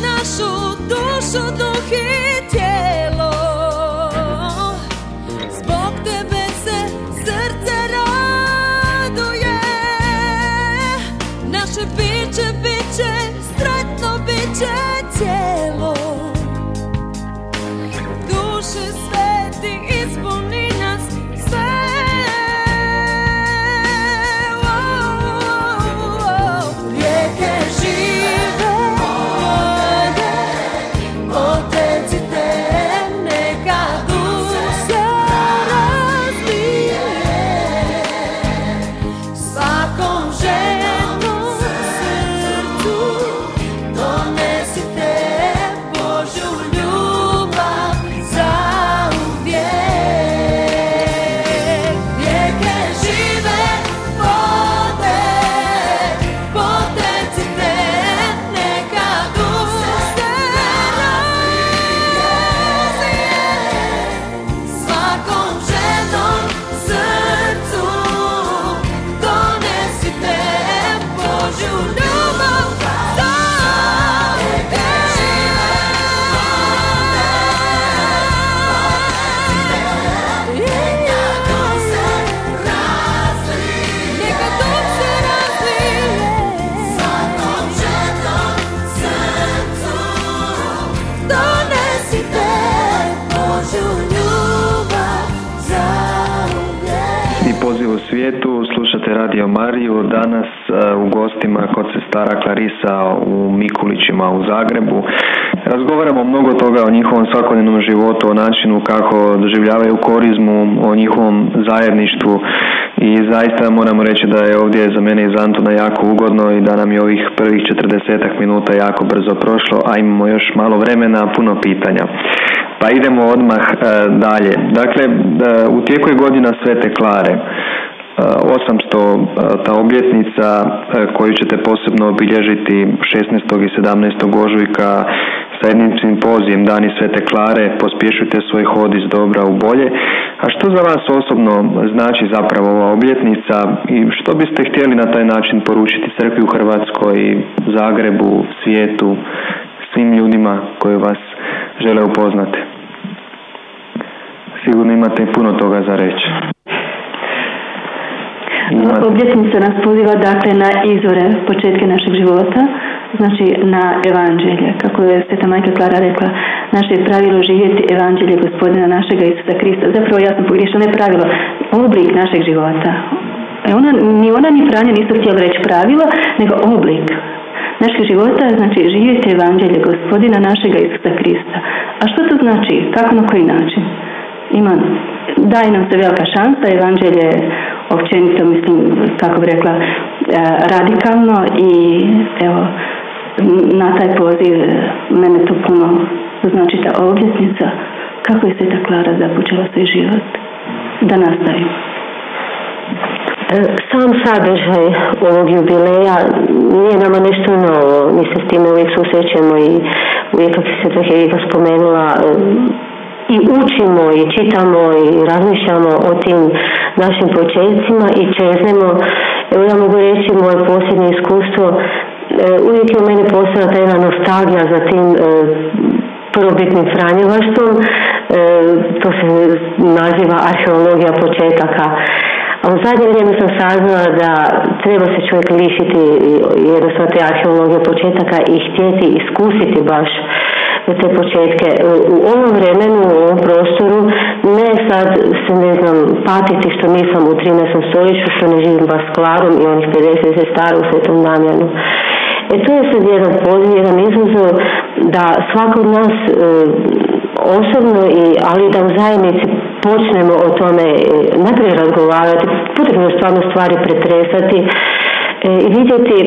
našu dušu, duh i tijelo. Zbog tebe se srce raduje. Naše biće, biće, sretno biće cijelo svakodnevnom životu, o načinu kako doživljavaju korizmu, o njihovom zajedništvu i zaista moramo reći da je ovdje za mene iz Antona jako ugodno i da nam je ovih prvih 40 minuta jako brzo prošlo, a imamo još malo vremena, puno pitanja. Pa idemo odmah e, dalje. Dakle, e, u tijeku je godina Svete Klare. E, 800 e, ta obljetnica e, koju ćete posebno obilježiti 16. i 17. ožujka sa jednim simpozijem Dani Svete Klare, pospješujte svoj hod iz dobra u bolje. A što za vas osobno znači zapravo ova obljetnica i što biste htjeli na taj način poručiti crkvi u Hrvatskoj, Zagrebu, svijetu, svim ljudima koji vas žele upoznati? Sigurno imate puno toga za reći. Imate. Obljetnica nas poziva dakle na izvore početke našeg života, znači na evanđelje. Kako je Sveta Majka Klara rekla, naše je pravilo živjeti evanđelje gospodina našega Isusa Krista. Zapravo ja sam pogriješila, ne pravilo, oblik našeg života. E ona, ni ona ni Franja nisu htjeli reći pravilo, nego oblik našeg života, znači živjeti evanđelje gospodina našega Isusa Krista. A što to znači? Kako na koji način? Ima, daje nam se velika šansa, evanđelje je općenito, mislim, kako bi rekla, e, radikalno i evo, na taj poziv e, mene to puno znači ta obljetnica, kako je Sveta Klara započela svoj život, da nastavim. Sam sadržaj ovog jubileja nije nama nešto novo. Mi se s time uvijek susrećemo i uvijek kako se Trahevika spomenula i učimo i čitamo i razmišljamo o tim našim početcima i čeznemo. Evo ja mogu reći moje posljednje iskustvo uvijek je u meni postala ta jedna nostalgija za tim prvobitnim Franjevaštvom. To se naziva arheologija početaka a u zadnje vrijeme sam saznala da treba se čovjek lišiti jednostavno te arheologije početaka i htjeti iskusiti baš te početke. U ovom vremenu, u ovom prostoru, ne sad se ne znam patiti što nisam u 13. stoljeću, što ne živim baš Klarom i onih 50 sestara u Svetom Damjanu. E to je sad jedan poziv, jedan izazov da svako od nas e, osobno, i, ali da u zajednici počnemo o tome e, najprije razgovarati, potrebno stvarno stvari pretresati e, i vidjeti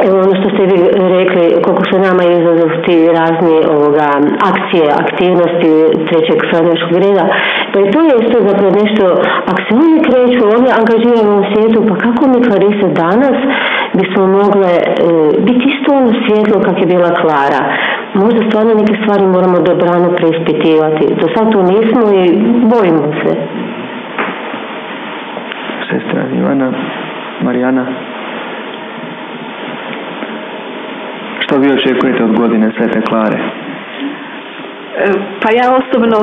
ono što ste vi rekli, koliko su nama izazov ti razni ovoga, akcije, aktivnosti trećeg srednjoškog reda, pa i to je isto zapravo nešto, ako se oni kreću, oni angažiraju u svijetu, pa kako mi Klarise danas bismo mogle e, biti isto ono svjetlo kak je bila Klara. Možda stvarno neke stvari moramo dobrano preispitivati. Do sad tu nismo i bojimo se. Sestra Ivana, Marijana. Vi očekujete od godine Svete Klare? E, pa ja osobno,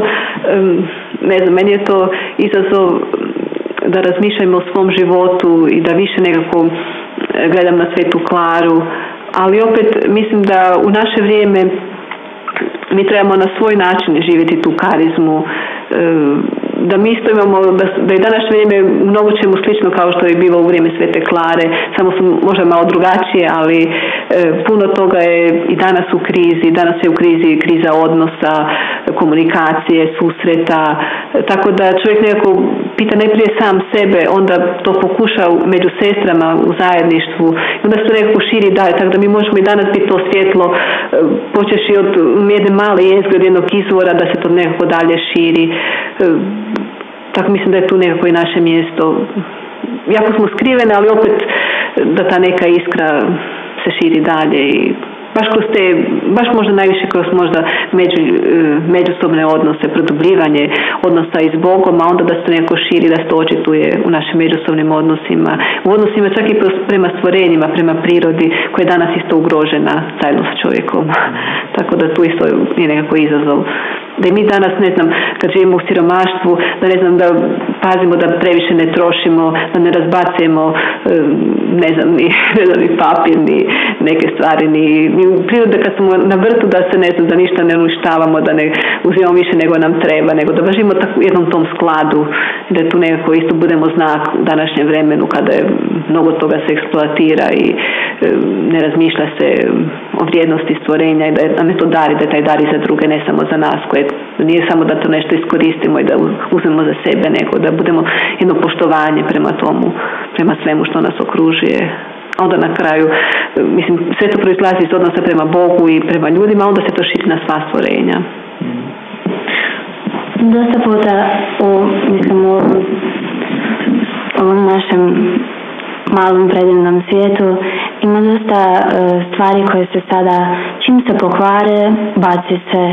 ne znam, meni je to izazov da razmišljamo o svom životu i da više nekako gledam na Svetu Klaru, ali opet mislim da u naše vrijeme mi trebamo na svoj način živjeti tu karizmu, da mi isto imamo, da, da je danas vrijeme mnogo čemu slično kao što je bilo u vrijeme Svete Klare, samo su možda malo drugačije, ali e, puno toga je i danas u krizi, danas je u krizi kriza odnosa, komunikacije, susreta, tako da čovjek nekako pita najprije sam sebe, onda to pokuša među sestrama u zajedništvu i onda se to nekako širi dalje, tako da mi možemo i danas biti to svjetlo, e, počeši od jedne male jezgre, od jednog izvora, da se to nekako dalje širi. E, tako mislim da je tu nekako i naše mjesto. Jako smo skrivene, ali opet da ta neka iskra se širi dalje i baš kroz te, baš možda najviše kroz možda među, e, međusobne odnose, produbljivanje odnosa i s Bogom, a onda da se neko širi, da se to očituje u našim međusobnim odnosima, u odnosima čak i prema stvorenjima, prema prirodi koja je danas isto ugrožena zajedno sa čovjekom. Tako da tu isto je nekako izazov da mi danas, ne znam, kad živimo u siromaštvu, da ne znam, da pazimo da previše ne trošimo, da ne razbacujemo, ne znam, ni, ne znam, ni papir, ni neke stvari, ni, ni u prirodi kad smo na vrtu da se ne znam, da ništa ne uništavamo, da ne uzimamo više nego nam treba, nego da tako u jednom tom skladu, da tu nekako isto budemo znak u današnjem vremenu kada je mnogo toga se eksploatira i ne razmišlja se o vrijednosti stvorenja i da je to dar da je taj dar i za druge, ne samo za nas koje nije samo da to nešto iskoristimo i da uzmemo za sebe, nego da budemo jedno poštovanje prema tomu, prema svemu što nas okružuje. Onda na kraju, mislim, sve to proizlazi iz odnosa prema Bogu i prema ljudima, onda se to širi na sva stvorenja. Dosta puta u, mislim, u ovom našem malom predivnom svijetu ima dosta e, stvari koje se sada čim se pokvare baci se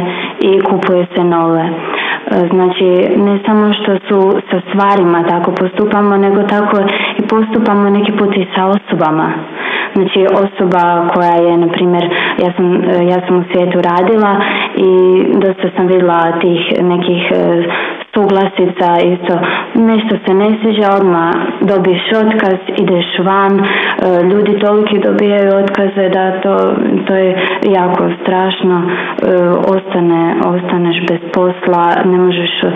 i kupuje se nove. E, znači ne samo što su sa stvarima tako postupamo nego tako i postupamo neki put i sa osobama. Znači osoba koja je na primjer ja sam, e, ja sam u svijetu radila i dosta sam vidjela tih nekih suglasica isto nešto se ne sviđa odmah dobiješ otkaz ideš van e, ljudi toliki dobijaju otkaze da to, to je jako strašno e, ostane, ostaneš bez posla ne možeš e,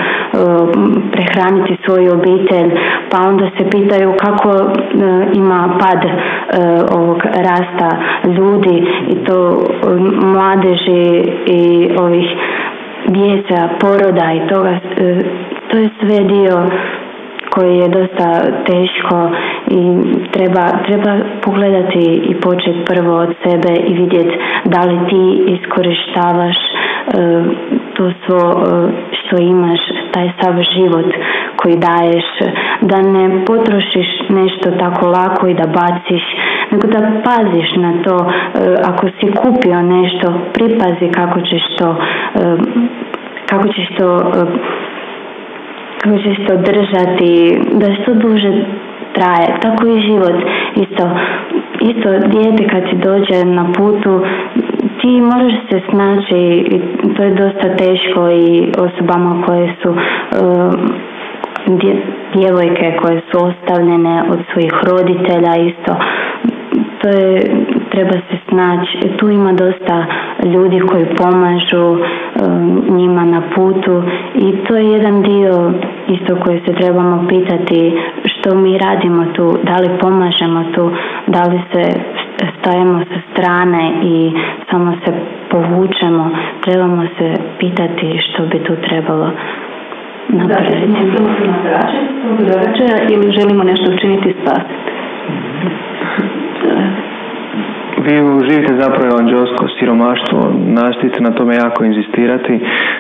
prehraniti svoju obitelj pa onda se pitaju kako ima pad ovog rasta ljudi i to mladeži i ovih djeca, poroda i toga, e, to je sve dio koji je dosta teško i treba, treba pogledati i početi prvo od sebe i vidjeti da li ti iskorištavaš e, što imaš, taj sav život koji daješ, da ne potrošiš nešto tako lako i da baciš, nego da paziš na to, e, ako si kupio nešto, pripazi kako ćeš to, e, kako ćeš to e, kako ćeš to držati, da što duže traje. Tako i život. Isto, isto dijete kad ti dođe na putu, ti moraš se snaći to je dosta teško i osobama koje su djevojke koje su ostavljene od svojih roditelja isto to je, treba se snaći. Tu ima dosta ljudi koji pomažu um, njima na putu i to je jedan dio isto koji se trebamo pitati što mi radimo tu, da li pomažemo tu, da li se stajemo sa strane i samo se povučemo, trebamo se pitati što bi tu trebalo napraviti. Da, ili želimo nešto učiniti spasiti. Vi živite zapravo evanđelsko siromaštvo, nastojite na tome jako inzistirati.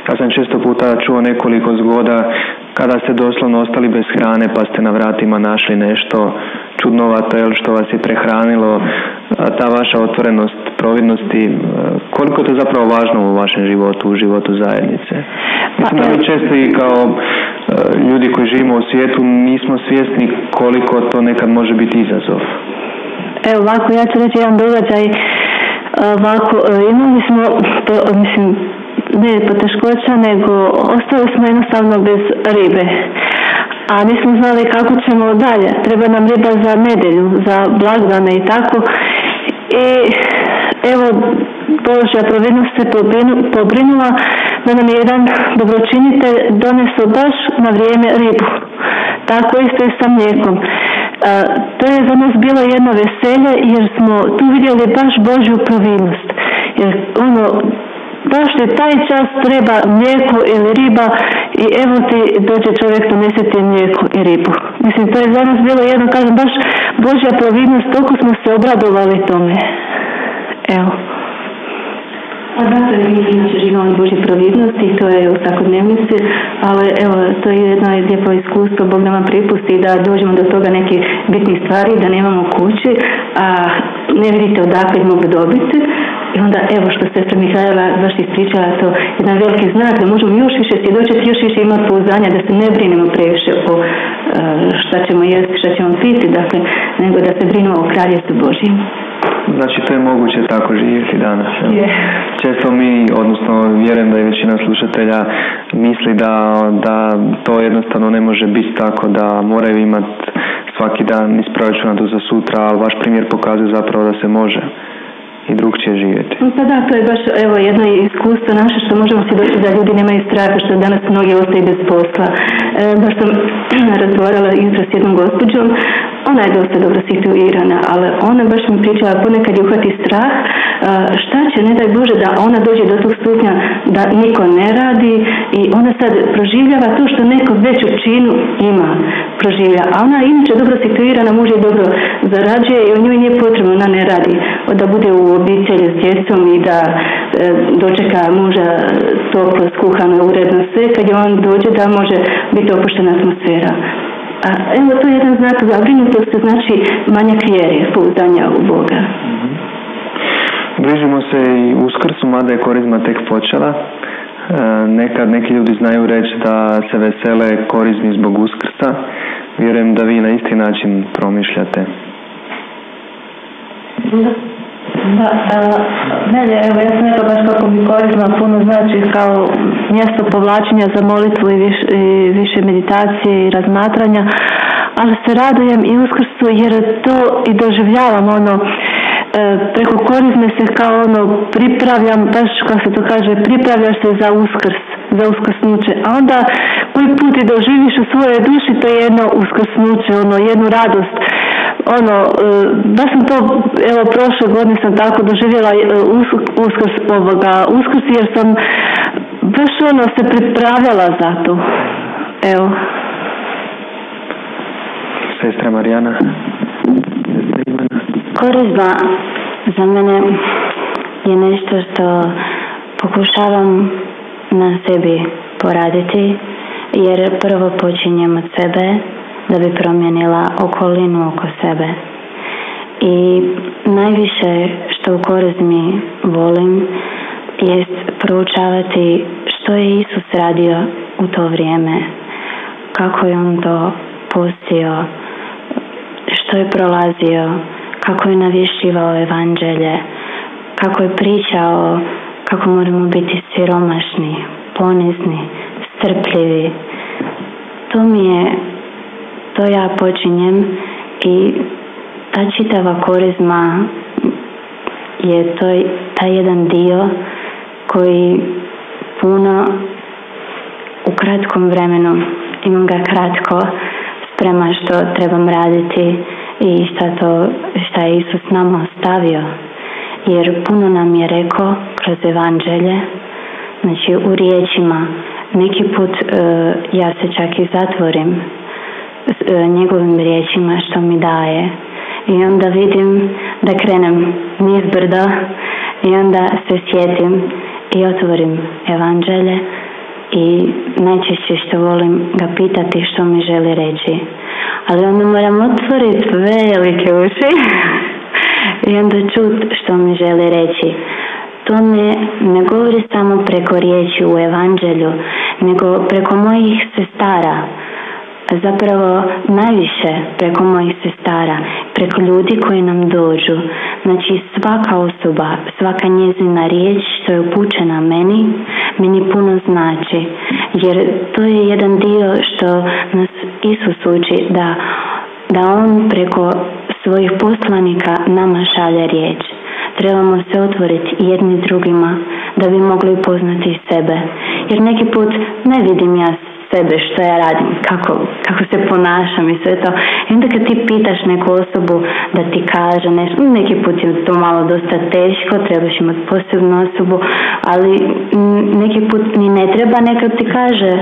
Ja sam često puta čuo nekoliko zgoda kada ste doslovno ostali bez hrane pa ste na vratima našli nešto čudnovato jel, što vas je prehranilo, ta vaša otvorenost providnosti, koliko je to zapravo važno u vašem životu, u životu zajednice? Mislim da mi često i kao ljudi koji živimo u svijetu nismo svjesni koliko to nekad može biti izazov. Evo ovako, ja ću reći jedan događaj. Ovako, e, imali smo, to, mislim, ne poteškoća, nego ostali smo jednostavno bez ribe. A nismo znali kako ćemo dalje. Treba nam riba za nedelju, za blagdane i tako. I evo, Božja providnost se pobrinula da nam je jedan dobročinitelj donesao baš na vrijeme ribu. Tako isto i sa mlijekom to je za nas bilo jedno veselje jer smo tu vidjeli baš Božju providnost. Jer ono, baš ti taj čas treba mlijeko ili riba i evo ti dođe čovjek donese ti mlijeko i ribu. Mislim, to je za nas bilo jedno, kažem, baš Božja providnost, toliko smo se obradovali tome. Evo. Pa da, to je inače živimo Božje providnosti, to je u svakodnevnici, ali evo, to je jedno lijepo iskustvo, Bog nam pripusti da dođemo do toga neke bitnih stvari, da nemamo kući, a ne vidite odakle mogu dobiti. I onda, evo što sestra Mihajla baš ispričala, to jedan veliki znak da možemo još više svjedočiti, još više imati pouzdanja, da se ne brinemo previše o e, šta ćemo jesti, šta ćemo piti, dakle, nego da se brinemo o kraljestvu Božjem. Znači to je moguće tako živjeti danas. Često mi, odnosno vjerujem da je većina slušatelja misli da, da to jednostavno ne može biti tako da moraju imati svaki dan iz proračuna do za sutra, ali vaš primjer pokazuje zapravo da se može i drugčije živjeti. Pa da, to je baš evo, jedno iskustvo naše što možemo se doći da ljudi nemaju straha što danas mnogi ostaju bez posla. E, baš sam razgovarala jutro s jednom gospođom, ona je dosta dobro situirana, ali ona baš mi pričala ponekad je uhvati strah e, šta će, ne daj Bože, da ona dođe do tog stupnja da niko ne radi i ona sad proživljava to što neko već u činu ima proživlja. A ona inače dobro situirana, muž je dobro zarađuje i o njoj nije potrebno, ona ne radi. Da bude u obitelji s djecom i da e, dočeka muža toplo, skuhano, uredno sve, kad je on dođe da može biti opuštena atmosfera. A evo to je jedan znak zabrinutosti, znači manjak vjere, pouzdanja u Boga. mm Bližimo se i uskrsu, mada je korizma tek počela. E, nekad neki ljudi znaju reći da se vesele korizmi zbog uskrsa. Vjerujem da vi na isti način promišljate. Da, mene, evo, ja sam rekla baš kako mi korisno puno znači kao mjesto povlačenja za molitvu i, i više meditacije i razmatranja, ali se radujem i uskrsu jer to i doživljavam ono, preko korizme se kao ono pripravljam, baš kako se to kaže, pripravljaš se za uskrs, za uskrsnuće. A onda koji put i doživiš u svojoj duši to je jedno uskrsnuće, ono jednu radost ono, e, da sam to, evo prošle godine sam tako doživjela e, uskrs ovoga, uskrs jer sam baš ono se pripravljala za to. Evo. Sestra Marijana. Korizma za mene je nešto što pokušavam na sebi poraditi jer prvo počinjem od sebe da bi promijenila okolinu oko sebe. I najviše što u korizmi volim jest proučavati što je Isus radio u to vrijeme, kako je on to postio, što je prolazio, kako je navješivao evanđelje, kako je pričao kako moramo biti siromašni, ponizni, strpljivi. To mi je, to ja počinjem i ta čitava korizma je to, taj jedan dio koji puno u kratkom vremenu, imam ga kratko, sprema što trebam raditi i šta, to, šta je Isus nama ostavio. Jer puno nam je rekao kroz evanđelje, znači u riječima, neki put e, ja se čak i zatvorim e, njegovim riječima što mi daje. I onda vidim da krenem niz brda i onda se sjetim i otvorim evanđelje i najčešće što volim ga pitati što mi želi reći. Ali onda moram otvoriti velike uši i onda čut što mi želi reći. To me ne govori samo preko riječi u evanđelju, nego preko mojih sestara zapravo najviše preko mojih sestara, preko ljudi koji nam dođu. Znači svaka osoba, svaka njezina riječ što je upućena meni, meni puno znači. Jer to je jedan dio što nas Isus uči da, da On preko svojih poslanika nama šalje riječ. Trebamo se otvoriti jedni drugima da bi mogli poznati sebe. Jer neki put ne vidim ja sebe, što ja radim, kako, kako se ponašam i sve to. I onda kad ti pitaš neku osobu da ti kaže nešto, neki put je to malo dosta teško, trebaš imati posebnu osobu, ali neki put ni ne treba nekad ti kaže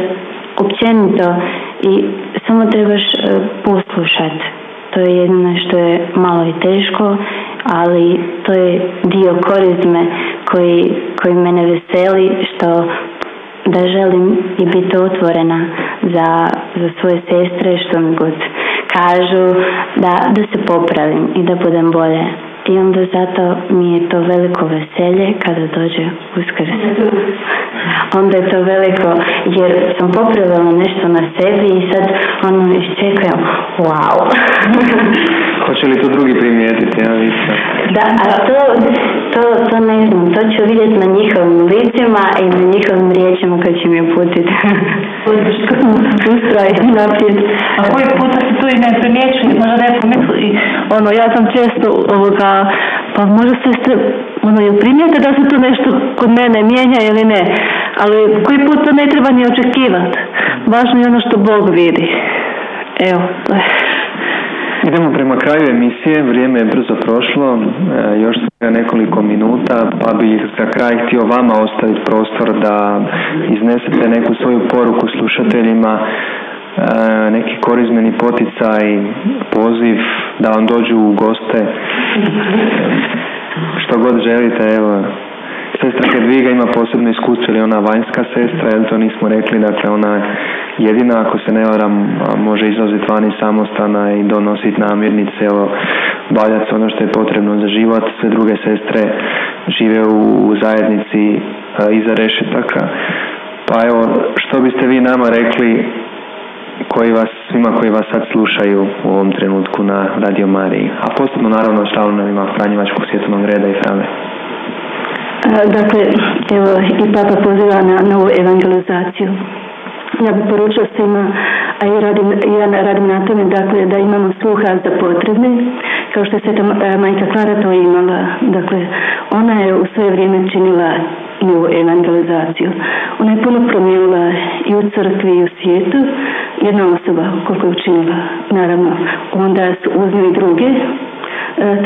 općenito i samo trebaš e, poslušati. To je jedno što je malo i teško, ali to je dio korizme koji, koji mene veseli što da želim i biti otvorena za, za svoje sestre što mi god kažu da, da se popravim i da budem bolje. I onda zato mi je to veliko veselje kada dođe uskrs. Onda je to veliko jer sam popravila nešto na sebi i sad ono iščekujem wow. Hoće li to drugi primijetiti? Ja Da, a to, to, to ne znam, to ću vidjeti na njihovim licima i na njihovim riječima koje će mi uputiti. Ustroj naprijed. A koji puta se tu i ne primjećuje, možda ne pomisli, ono, ja sam često ovoga, pa možda se ono, jel primijete da se tu nešto kod mene mijenja ili ne, ali koji put to ne treba ni očekivati. Važno je ono što Bog vidi. Evo, to je. Idemo prema kraju emisije, vrijeme je brzo prošlo, e, još svega nekoliko minuta, pa bih za kraj htio vama ostaviti prostor da iznesete neku svoju poruku slušateljima, e, neki korizmeni poticaj, poziv da vam dođu u goste, što god želite, evo, Sestra Hedviga ima posebno iskustvo, ili ona vanjska sestra, jer to nismo rekli, dakle ona jedina, ako se ne varam, može izlaziti vani samostana i donositi namirnice, evo, obavljati ono što je potrebno za život. Sve druge sestre žive u, zajednici iza rešetaka. Pa evo, što biste vi nama rekli koji vas, svima koji vas sad slušaju u ovom trenutku na Radio Mariji, a posebno naravno članovima Franjevačkog svjetovnog reda i Frame. Dakle, evo i Papa poziva na novu evangelizaciju. Ja bih poručila svima, a i radim, ja radim na tome, dakle, da imamo sluha za potrebne, kao što je Sveta e, Majka Klara to imala. Dakle, ona je u svoje vrijeme činila novu evangelizaciju. Ona je puno promijenila i u crkvi i u svijetu. Jedna osoba koliko je učinila, naravno, onda su uzeli druge,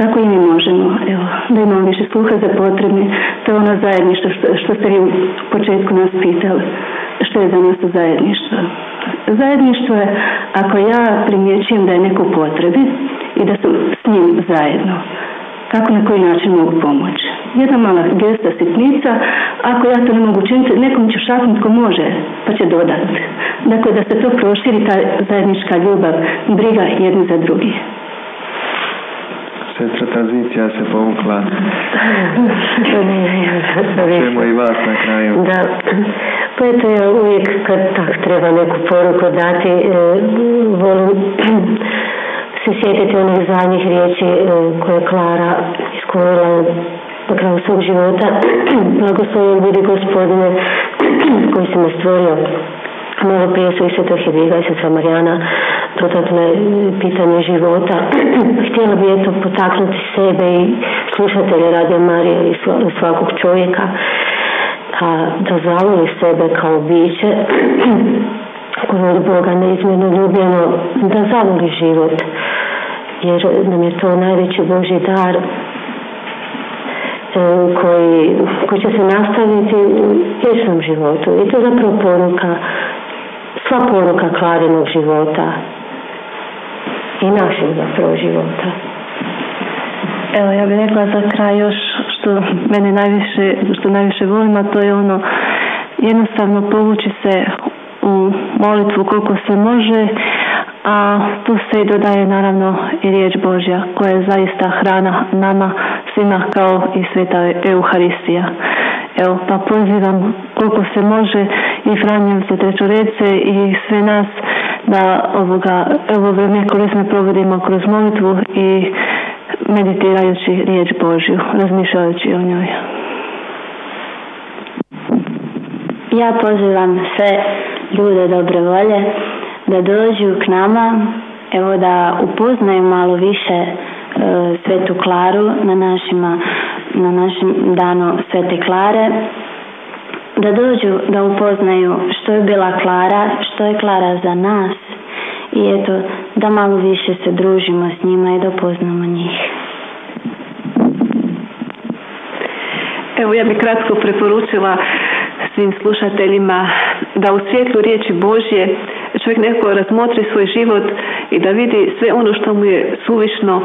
tako i mi možemo. Evo, da imamo više sluha za potrebni. To je ono zajedništvo što, što ste vi u početku nas pitali. Što je za nas zajedništvo? Zajedništvo je ako ja primjećujem da je neko potrebi i da sam s njim zajedno. Kako na koji način mogu pomoći? Jedna mala gesta, sitnica, ako ja to ne mogu učiniti, nekom će šaknut ko može, pa će dodati. Dakle, da se to proširi, ta zajednička ljubav, briga jedni za drugi. Sestra tranzicija se povukla. Čujemo i vas na kraju. Da, pa eto ja uvijek kad tak treba neku poruku dati, e, volim se sjetiti onih zadnjih riječi e, koje je Klara iskorila na kraju svog života. Blagoslovim budi gospodine koji si me stvorio. Malo prije su i Svetog Hedviga i Svetra Marijana dotakle e, pitanje života. Htjela bi eto potaknuti sebe i slušatelje Radio Marije i svakog čovjeka a da zavoli sebe kao biće koje od Boga neizmjerno ljubljeno, da zavoli život jer nam je to najveći Boži dar e, koji, koji će se nastaviti u vječnom životu. I to je zapravo poruka, sva poruka Klarinog života i našeg zapravo života. Evo, ja bih rekla za kraj još što mene najviše, što najviše volim, a to je ono jednostavno povući se u molitvu koliko se može, a tu se i dodaje naravno i riječ Božja koja je zaista hrana nama svima kao i sveta Euharistija. Evo, pa pozivam koliko se može i Franjevce Trećorece i sve nas da ovoga, ovo vrijeme koje smo provodimo kroz molitvu i meditirajući riječ Božju, razmišljajući o njoj. Ja pozivam sve ljude dobre volje da dođu k nama, evo da upoznaju malo više e, Svetu Klaru na, našima, na našem danu Svete Klare, da dođu da upoznaju što je bila Klara, što je Klara za nas i eto da malo više se družimo s njima i da upoznamo njih. Evo ja bih kratko preporučila svim slušateljima da u svjetlu riječi Božje čovjek neko razmotri svoj život i da vidi sve ono što mu je suvišno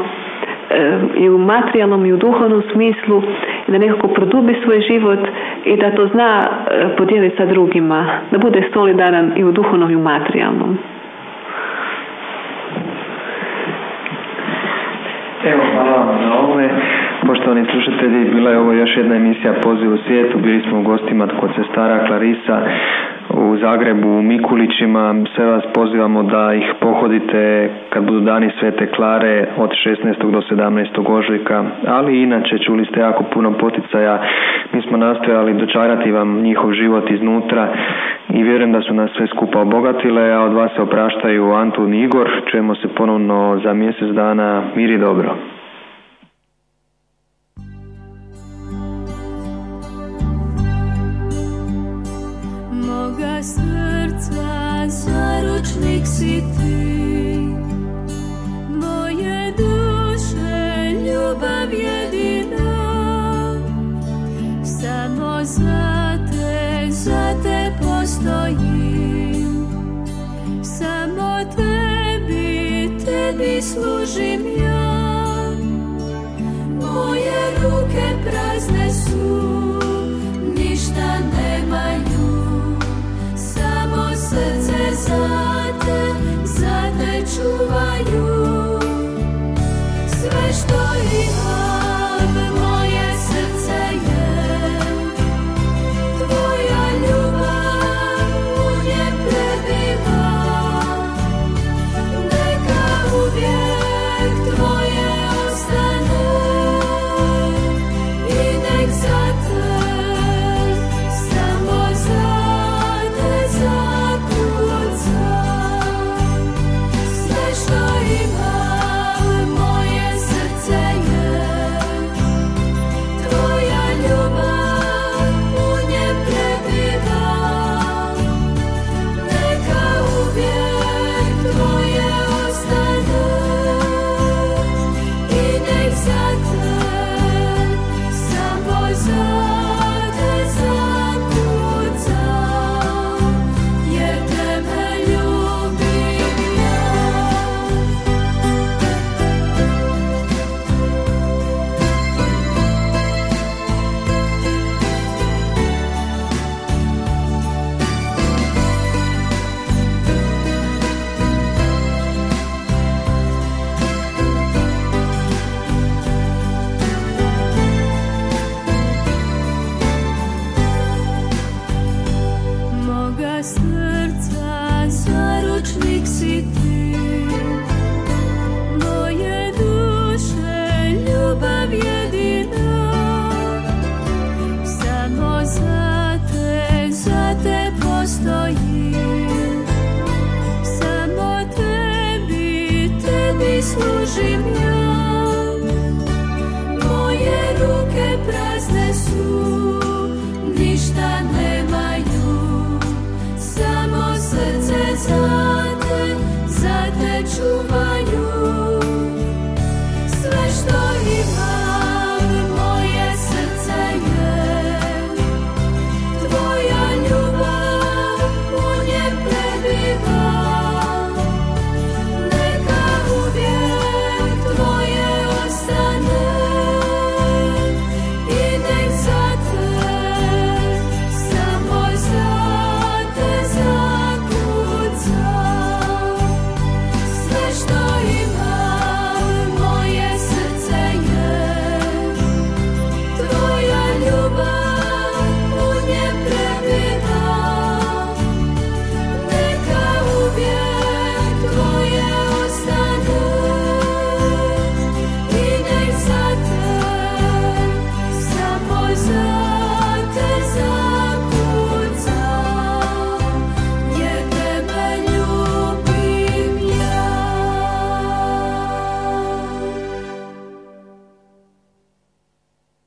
i u materijalnom i u duhovnom smislu da nekako produbi svoj život i da to zna e, podijeliti sa drugima, da bude solidaran i u duhovnom i u materijalnom. Evo, hvala vam na ovome. Poštovani slušatelji, bila je ovo još jedna emisija Poziv u svijetu. Bili smo u gostima kod sestara Klarisa u Zagrebu, u Mikulićima. Sve vas pozivamo da ih pohodite kad budu dani Svete Klare od 16. do 17. ožujka. Ali inače čuli ste jako puno poticaja. Mi smo nastojali dočarati vam njihov život iznutra i vjerujem da su nas sve skupa obogatile, a od vas se opraštaju Antun i Igor. Čujemo se ponovno za mjesec dana. moga srca zaručnik si ti. Moje duše ljubav jedina. Samo za te za te postojim. Samo tebi tebi služim ja. Moje ruke prazne su. за те, за чуваю.